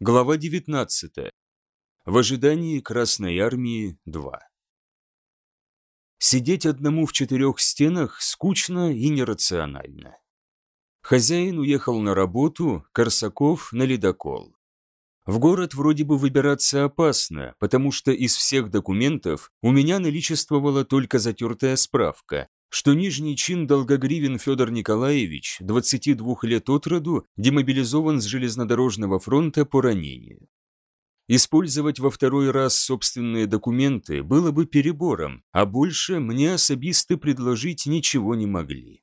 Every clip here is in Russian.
Глава 19. В ожидании Красной Армии 2. Сидеть одному в четырех стенах скучно и нерационально. Хозяин уехал на работу, Корсаков на ледокол. В город вроде бы выбираться опасно, потому что из всех документов у меня наличествовала только затертая справка, что нижний чин Долгогривен Федор Николаевич, 22 лет от роду, демобилизован с железнодорожного фронта по ранению. Использовать во второй раз собственные документы было бы перебором, а больше мне особисты предложить ничего не могли.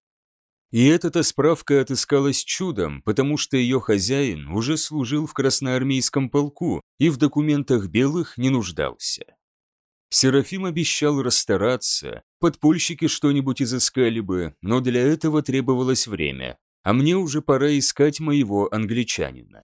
И эта справка отыскалась чудом, потому что ее хозяин уже служил в красноармейском полку и в документах белых не нуждался. Серафим обещал расстараться, подпольщики что-нибудь изыскали бы, но для этого требовалось время, а мне уже пора искать моего англичанина.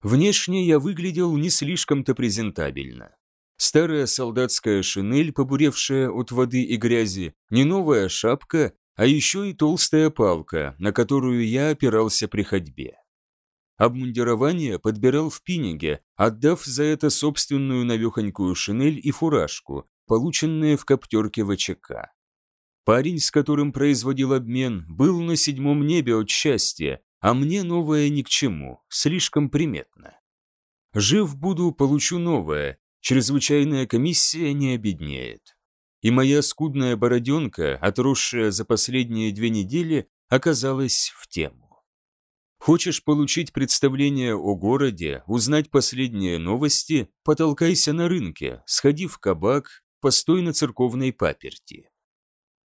Внешне я выглядел не слишком-то презентабельно. Старая солдатская шинель, побуревшая от воды и грязи, не новая шапка, а еще и толстая палка, на которую я опирался при ходьбе. Обмундирование подбирал в Пинниге, отдав за это собственную навехонькую шинель и фуражку, полученные в коптерке ВЧК. Парень, с которым производил обмен, был на седьмом небе от счастья, а мне новое ни к чему, слишком приметно. Жив буду, получу новое, чрезвычайная комиссия не обеднеет. И моя скудная бороденка, отросшая за последние две недели, оказалась в тему. Хочешь получить представление о городе, узнать последние новости, потолкайся на рынке, сходи в кабак, постой на церковной паперти.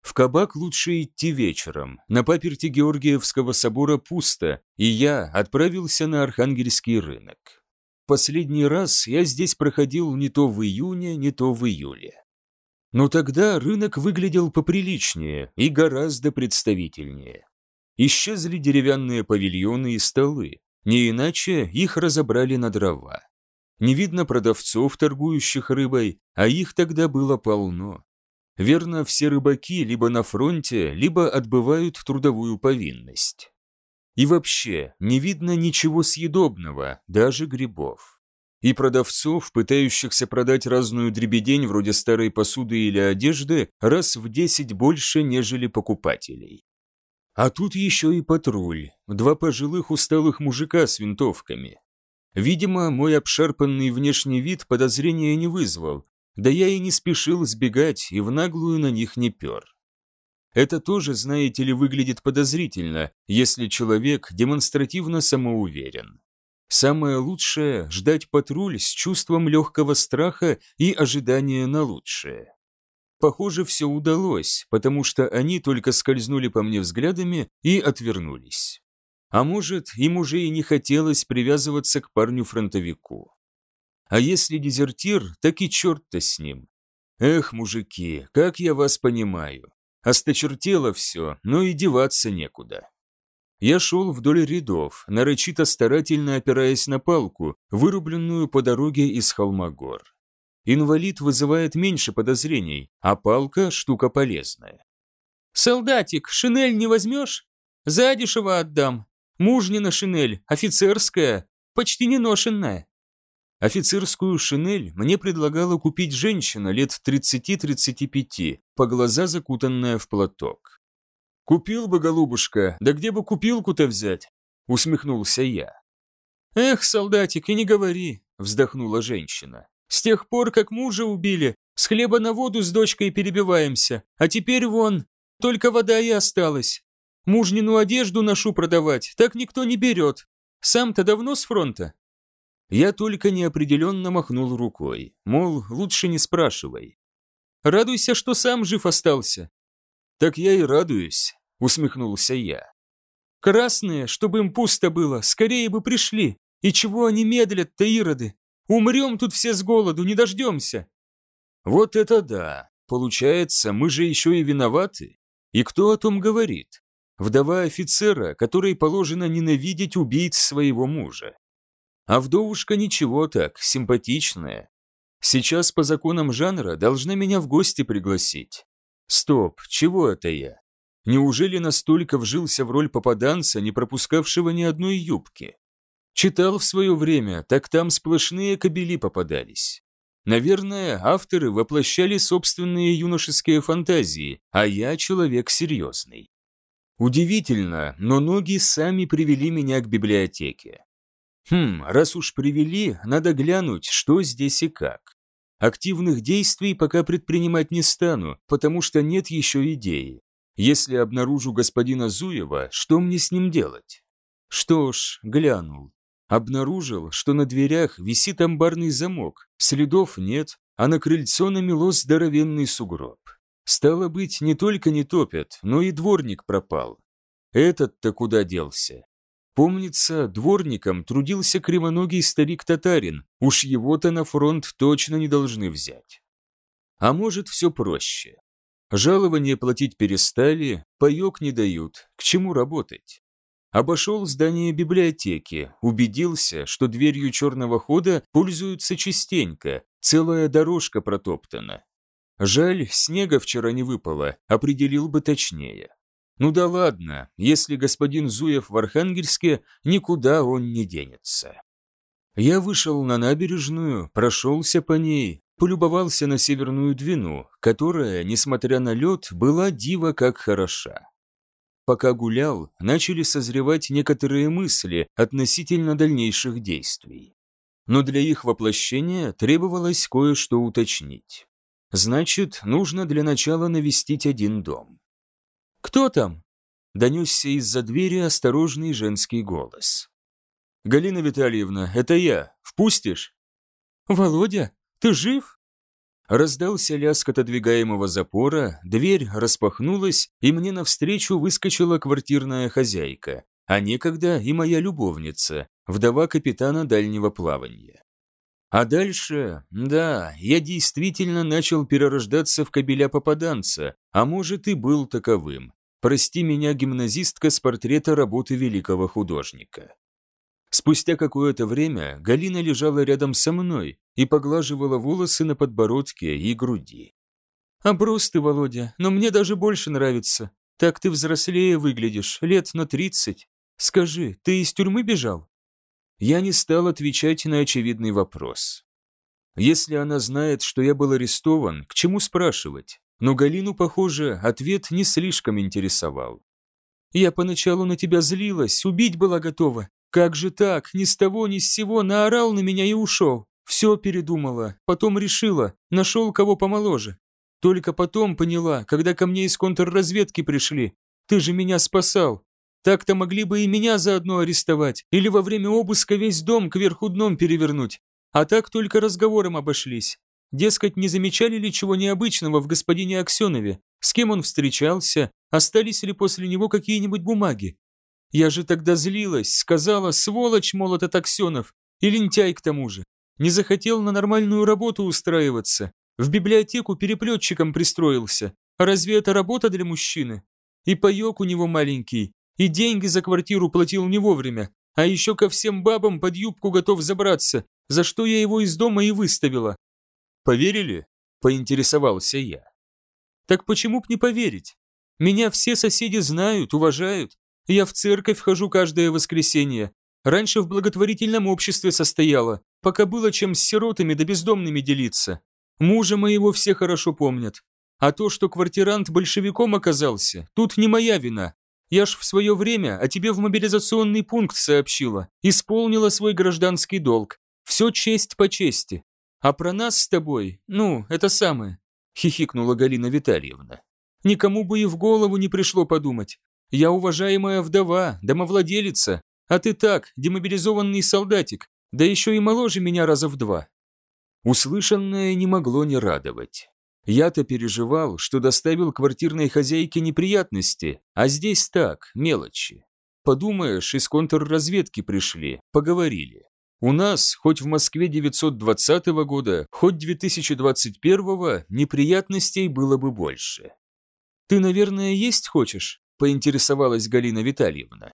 В кабак лучше идти вечером, на паперти Георгиевского собора пусто, и я отправился на Архангельский рынок. Последний раз я здесь проходил не то в июне, не то в июле. Но тогда рынок выглядел поприличнее и гораздо представительнее. Исчезли деревянные павильоны и столы, не иначе их разобрали на дрова. Не видно продавцов, торгующих рыбой, а их тогда было полно. Верно, все рыбаки либо на фронте, либо отбывают трудовую повинность. И вообще, не видно ничего съедобного, даже грибов. И продавцов, пытающихся продать разную дребедень вроде старой посуды или одежды, раз в десять больше, нежели покупателей. А тут еще и патруль, два пожилых усталых мужика с винтовками. Видимо, мой обшарпанный внешний вид подозрения не вызвал, да я и не спешил сбегать и в наглую на них не пер. Это тоже, знаете ли, выглядит подозрительно, если человек демонстративно самоуверен. Самое лучшее – ждать патруль с чувством легкого страха и ожидания на лучшее. Похоже, все удалось, потому что они только скользнули по мне взглядами и отвернулись. А может, им уже и не хотелось привязываться к парню-фронтовику. А если дезертир, так и черт-то с ним. Эх, мужики, как я вас понимаю. Осточертело все, но и деваться некуда. Я шел вдоль рядов, нарочито старательно опираясь на палку, вырубленную по дороге из Холмогор. Инвалид вызывает меньше подозрений, а палка – штука полезная. «Солдатик, шинель не возьмешь? Задешево отдам. Мужнина шинель, офицерская, почти не ношенная». Офицерскую шинель мне предлагала купить женщина лет 30-35, по глаза закутанная в платок. «Купил бы, голубушка, да где бы купилку-то взять?» – усмехнулся я. «Эх, солдатик, и не говори», – вздохнула женщина. С тех пор, как мужа убили, с хлеба на воду с дочкой перебиваемся, а теперь вон, только вода и осталась. Мужнину одежду ношу продавать, так никто не берет. Сам-то давно с фронта?» Я только неопределенно махнул рукой, мол, лучше не спрашивай. «Радуйся, что сам жив остался». «Так я и радуюсь», — усмехнулся я. «Красные, чтобы им пусто было, скорее бы пришли. И чего они медлят-то, ироды? Умрем тут все с голоду, не дождемся. Вот это да. Получается, мы же еще и виноваты. И кто о том говорит? Вдова офицера, которой положено ненавидеть убийц своего мужа. А вдовушка ничего так, симпатичная. Сейчас по законам жанра должна меня в гости пригласить. Стоп, чего это я? Неужели настолько вжился в роль попаданца, не пропускавшего ни одной юбки? Читал в свое время, так там сплошные кобели попадались. Наверное, авторы воплощали собственные юношеские фантазии, а я человек серьезный. Удивительно, но ноги сами привели меня к библиотеке. Хм, раз уж привели, надо глянуть, что здесь и как. Активных действий пока предпринимать не стану, потому что нет еще идеи. Если обнаружу господина Зуева, что мне с ним делать? Что ж, глянул. Обнаружил, что на дверях висит амбарный замок, следов нет, а на крыльцо намело здоровенный сугроб. Стало быть, не только не топят, но и дворник пропал. Этот-то куда делся? Помнится, дворником трудился кривоногий старик-татарин, уж его-то на фронт точно не должны взять. А может, все проще. Жалование платить перестали, паек не дают, к чему работать? Обошел здание библиотеки, убедился, что дверью черного хода пользуются частенько, целая дорожка протоптана. Жаль, снега вчера не выпало, определил бы точнее. Ну да ладно, если господин Зуев в Архангельске, никуда он не денется. Я вышел на набережную, прошелся по ней, полюбовался на Северную Двину, которая, несмотря на лед, была дива как хороша. Пока гулял, начали созревать некоторые мысли относительно дальнейших действий. Но для их воплощения требовалось кое-что уточнить. Значит, нужно для начала навестить один дом. «Кто там?» – донесся из-за двери осторожный женский голос. «Галина Витальевна, это я. Впустишь?» «Володя, ты жив?» Раздался лязг отодвигаемого запора, дверь распахнулась, и мне навстречу выскочила квартирная хозяйка, а некогда и моя любовница, вдова капитана дальнего плавания. А дальше, да, я действительно начал перерождаться в кабеля-попаданца, а может и был таковым. Прости меня, гимназистка с портрета работы великого художника. Спустя какое-то время Галина лежала рядом со мной и поглаживала волосы на подбородке и груди. «Оброс ты, Володя, но мне даже больше нравится. Так ты взрослее выглядишь, лет на тридцать. Скажи, ты из тюрьмы бежал?» Я не стал отвечать на очевидный вопрос. Если она знает, что я был арестован, к чему спрашивать? Но Галину, похоже, ответ не слишком интересовал. «Я поначалу на тебя злилась, убить была готова. Как же так, ни с того ни с сего наорал на меня и ушел. Все передумала, потом решила, нашел кого помоложе. Только потом поняла, когда ко мне из контрразведки пришли. Ты же меня спасал, так-то могли бы и меня заодно арестовать, или во время обыска весь дом кверху дном перевернуть. А так только разговором обошлись. Дескать, не замечали ли чего необычного в господине Аксенове? С кем он встречался? Остались ли после него какие-нибудь бумаги? Я же тогда злилась, сказала, сволочь, мол, этот Аксенов, и лентяй к тому же. Не захотел на нормальную работу устраиваться. В библиотеку переплетчиком пристроился. А разве это работа для мужчины? И паек у него маленький, и деньги за квартиру платил не вовремя, а еще ко всем бабам под юбку готов забраться, за что я его из дома и выставила. Поверили? Поинтересовался я. Так почему б не поверить? Меня все соседи знают, уважают. Я в церковь хожу каждое воскресенье. Раньше в благотворительном обществе состояла, пока было чем с сиротами да бездомными делиться. Мужа моего все хорошо помнят. А то, что квартирант большевиком оказался, тут не моя вина, я ж в свое время о тебе в мобилизационный пункт сообщила, исполнила свой гражданский долг. Все честь по чести. А про нас с тобой, ну, это самое, хихикнула Галина Витальевна. Никому бы и в голову не пришло подумать. Я уважаемая вдова, домовладелица, а ты так, демобилизованный солдатик, да еще и моложе меня раза в два. Услышанное не могло не радовать. Я-то переживал, что доставил квартирной хозяйке неприятности, а здесь так, мелочи. Подумаешь, из контрразведки пришли, поговорили. У нас, хоть в Москве 920 года, хоть 2021 неприятностей было бы больше. «Ты, наверное, есть хочешь?» – поинтересовалась Галина Витальевна.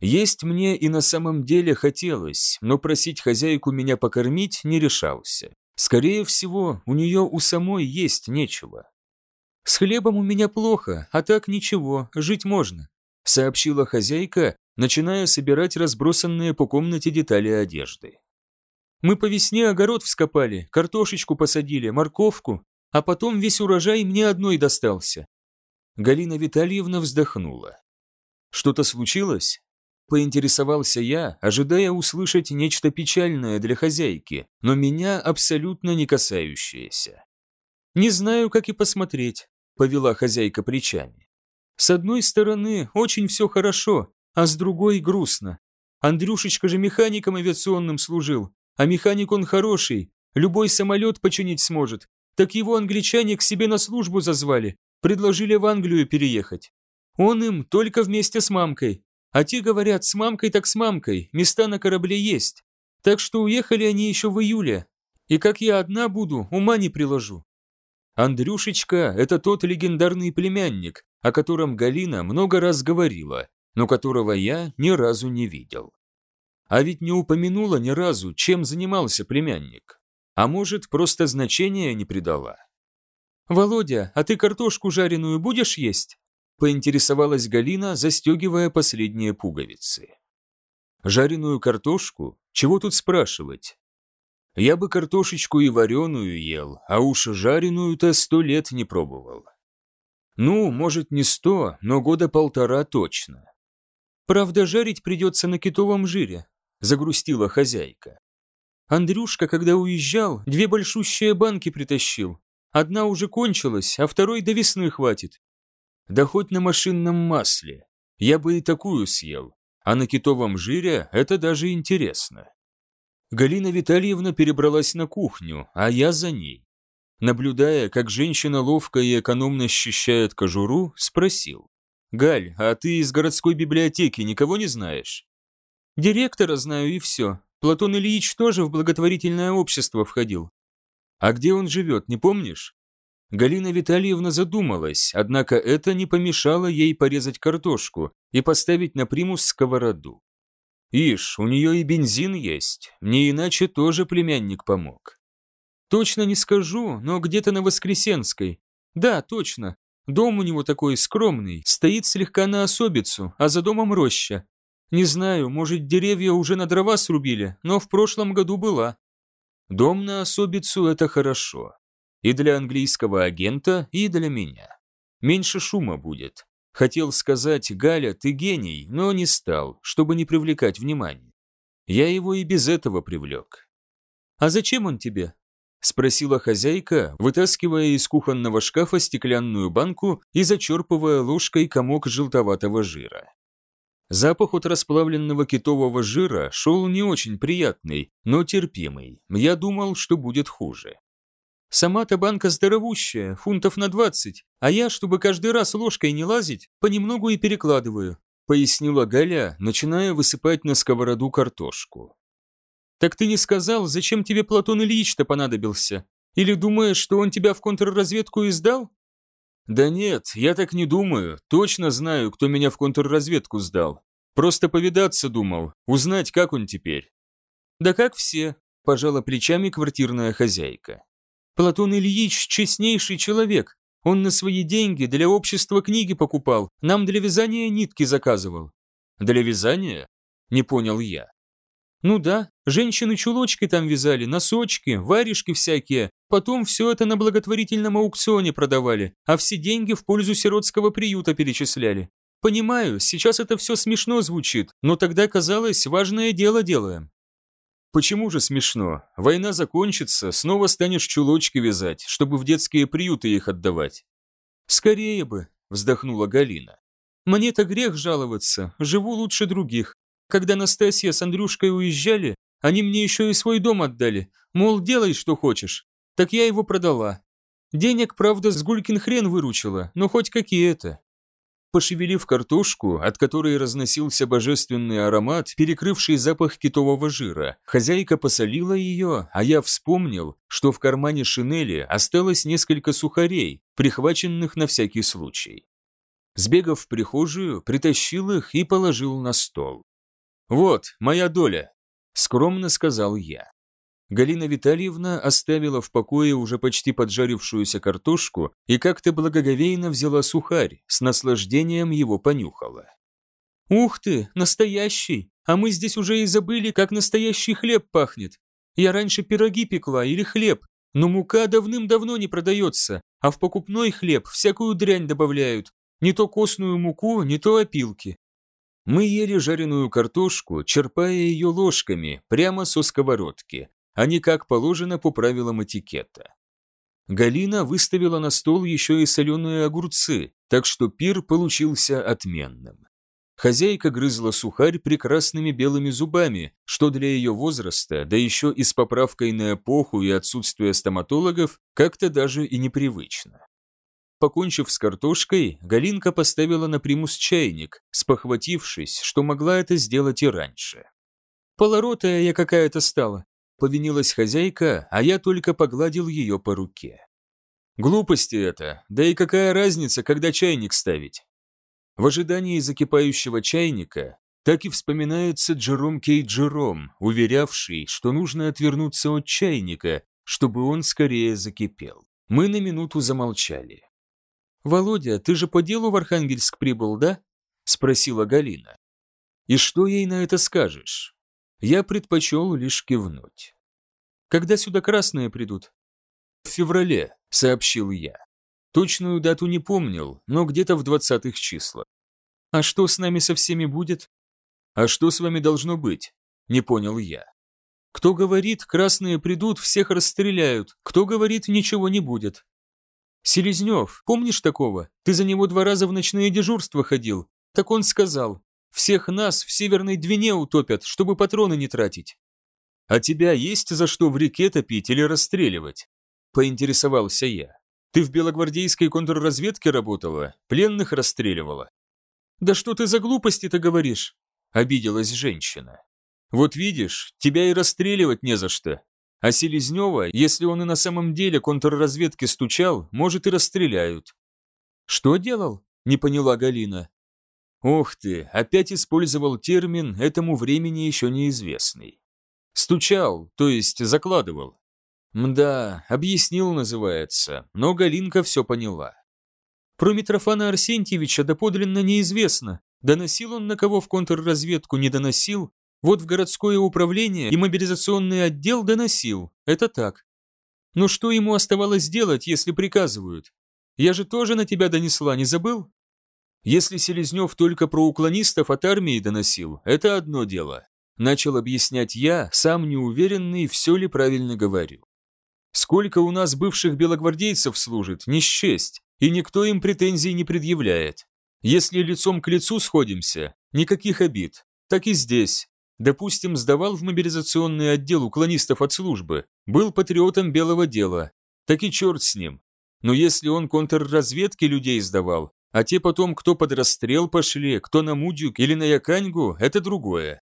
Есть мне и на самом деле хотелось, но просить хозяйку меня покормить не решался. Скорее всего, у нее у самой есть нечего. «С хлебом у меня плохо, а так ничего, жить можно», сообщила хозяйка начиная собирать разбросанные по комнате детали одежды. «Мы по весне огород вскопали, картошечку посадили, морковку, а потом весь урожай мне одной достался». Галина Витальевна вздохнула. «Что-то случилось?» Поинтересовался я, ожидая услышать нечто печальное для хозяйки, но меня абсолютно не касающееся. «Не знаю, как и посмотреть», — повела хозяйка плечами. «С одной стороны, очень все хорошо, а с другой грустно. Андрюшечка же механиком авиационным служил, а механик он хороший, любой самолет починить сможет. Так его англичане к себе на службу зазвали, предложили в Англию переехать. Он им только вместе с мамкой, а те говорят, с мамкой так с мамкой, места на корабле есть. Так что уехали они еще в июле. И как я одна буду, ума не приложу. Андрюшечка – это тот легендарный племянник, о котором Галина много раз говорила, но которого я ни разу не видел. А ведь не упомянула ни разу, чем занимался племянник. А может, просто значения не придала. «Володя, а ты картошку жареную будешь есть?» поинтересовалась Галина, застегивая последние пуговицы. Жареную картошку? Чего тут спрашивать? Я бы картошечку и вареную ел, а уж жареную-то сто лет не пробовал. Ну, может, не сто, но года полтора точно. Правда, жарить придется на китовом жире, загрустила хозяйка. Андрюшка, когда уезжал, две большущие банки притащил. Одна уже кончилась, а второй до весны хватит. Да хоть на машинном масле. Я бы и такую съел. А на китовом жире это даже интересно. Галина Витальевна перебралась на кухню, а я за ней. Наблюдая, как женщина ловко и экономно счищает кожуру, спросил. «Галь, а ты из городской библиотеки никого не знаешь?» «Директора знаю и все. Платон Ильич тоже в благотворительное общество входил». «А где он живет, не помнишь?» Галина Витальевна задумалась, однако это не помешало ей порезать картошку и поставить на примус сковороду. Ишь, у нее и бензин есть, мне иначе тоже племянник помог. Точно не скажу, но где-то на Воскресенской. Да, точно. Дом у него такой скромный, стоит слегка на особицу, а за домом роща. Не знаю, может, деревья уже на дрова срубили, но в прошлом году была. Дом на особицу – это хорошо. И для английского агента, и для меня. Меньше шума будет. Хотел сказать, Галя, ты гений, но не стал, чтобы не привлекать внимания. Я его и без этого привлек. «А зачем он тебе?» – спросила хозяйка, вытаскивая из кухонного шкафа стеклянную банку и зачерпывая ложкой комок желтоватого жира. Запах от расплавленного китового жира шел не очень приятный, но терпимый. Я думал, что будет хуже. Сама-то банка здоровущая, фунтов на двадцать, а я, чтобы каждый раз ложкой не лазить, понемногу и перекладываю», пояснила Галя, начиная высыпать на сковороду картошку. «Так ты не сказал, зачем тебе Платон Ильич-то понадобился? Или думаешь, что он тебя в контрразведку издал?» «Да нет, я так не думаю. Точно знаю, кто меня в контрразведку сдал. Просто повидаться думал, узнать, как он теперь». «Да как все», – пожала плечами квартирная хозяйка. Платон Ильич – честнейший человек. Он на свои деньги для общества книги покупал, нам для вязания нитки заказывал». «Для вязания?» – не понял я. «Ну да, женщины чулочки там вязали, носочки, варежки всякие. Потом все это на благотворительном аукционе продавали, а все деньги в пользу сиротского приюта перечисляли. Понимаю, сейчас это все смешно звучит, но тогда казалось, важное дело делаем. Почему же смешно? Война закончится, снова станешь чулочки вязать, чтобы в детские приюты их отдавать. Скорее бы, вздохнула Галина. Мне-то грех жаловаться, живу лучше других. Когда Настасья с Андрюшкой уезжали, они мне еще и свой дом отдали, мол, делай, что хочешь. Так я его продала. Денег, правда, с Гулькин хрен выручила, но хоть какие-то. Пошевелив картошку, от которой разносился божественный аромат, перекрывший запах китового жира, хозяйка посолила ее, а я вспомнил, что в кармане шинели осталось несколько сухарей, прихваченных на всякий случай. Сбегав в прихожую, притащил их и положил на стол. «Вот, моя доля», — скромно сказал я. Галина Витальевна оставила в покое уже почти поджарившуюся картошку и как-то благоговейно взяла сухарь, с наслаждением его понюхала. Ух ты, настоящий! А мы здесь уже и забыли, как настоящий хлеб пахнет. Я раньше пироги пекла или хлеб, но мука давным-давно не продается, а в покупной хлеб всякую дрянь добавляют. Не то костную муку, не то опилки. Мы ели жареную картошку, черпая ее ложками, прямо со сковородки, а не как положено по правилам этикета. Галина выставила на стол еще и соленые огурцы, так что пир получился отменным. Хозяйка грызла сухарь прекрасными белыми зубами, что для ее возраста, да еще и с поправкой на эпоху и отсутствие стоматологов, как-то даже и непривычно. Покончив с картошкой, Галинка поставила на примус чайник, спохватившись, что могла это сделать и раньше. «Полоротая я какая-то стала», — повинилась хозяйка, а я только погладил ее по руке. «Глупости это, да и какая разница, когда чайник ставить?» В ожидании закипающего чайника так и вспоминается Джером Кей Джером, уверявший, что нужно отвернуться от чайника, чтобы он скорее закипел. Мы на минуту замолчали. «Володя, ты же по делу в Архангельск прибыл, да?» – спросила Галина. «И что ей на это скажешь?» Я предпочел лишь кивнуть. «Когда сюда красные придут?» «В феврале», – сообщил я. Точную дату не помнил, но где-то в двадцатых числах. «А что с нами со всеми будет?» «А что с вами должно быть?» – не понял я. «Кто говорит, красные придут, всех расстреляют, кто говорит, ничего не будет. «Селезнев, помнишь такого? Ты за него два раза в ночные дежурства ходил. Так он сказал, всех нас в Северной Двине утопят, чтобы патроны не тратить». «А тебя есть за что в реке топить или расстреливать?» – поинтересовался я. «Ты в белогвардейской контрразведке работала, пленных расстреливала». «Да что ты за глупости-то говоришь?» – обиделась женщина. «Вот видишь, тебя и расстреливать не за что. А Селезнева, если он и на самом деле контрразведке стучал, может и расстреляют. Что делал? Не поняла Галина. Ох ты, опять использовал термин этому времени еще неизвестный. Стучал, то есть закладывал. Мда, объяснил называется, но Галинка все поняла. Про Митрофана Арсентьевича доподлинно неизвестно, доносил он на кого в контрразведку не доносил, вот в городское управление и мобилизационный отдел доносил. Это так. Но что ему оставалось делать, если приказывают? Я же тоже на тебя донесла, не забыл? Если Селезнев только про уклонистов от армии доносил, это одно дело. Начал объяснять я, сам неуверенный, все ли правильно говорю. Сколько у нас бывших белогвардейцев служит, не счесть, и никто им претензий не предъявляет. Если лицом к лицу сходимся, никаких обид. Так и здесь. Допустим, сдавал в мобилизационный отдел уклонистов от службы, был патриотом белого дела. Так и черт с ним. Но если он контрразведки людей сдавал, а те потом кто под расстрел пошли, кто на Мудюк или на Яканьгу, это другое.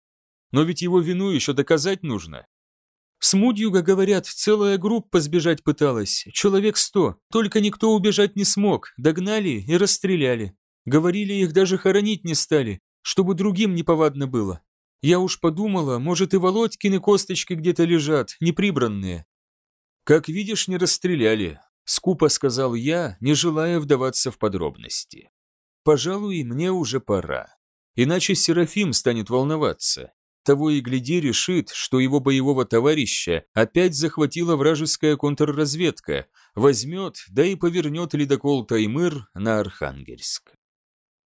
Но ведь его вину еще доказать нужно. С Мудюга, говорят, целая группа сбежать пыталась, человек сто, только никто убежать не смог, догнали и расстреляли. Говорили, их даже хоронить не стали, чтобы другим неповадно было. Я уж подумала, может и Володькины косточки где-то лежат, неприбранные. Как видишь, не расстреляли, скупо сказал я, не желая вдаваться в подробности. Пожалуй, мне уже пора. Иначе Серафим станет волноваться. Того и гляди решит, что его боевого товарища опять захватила вражеская контрразведка, возьмет, да и повернет ледокол Таймыр на Архангельск.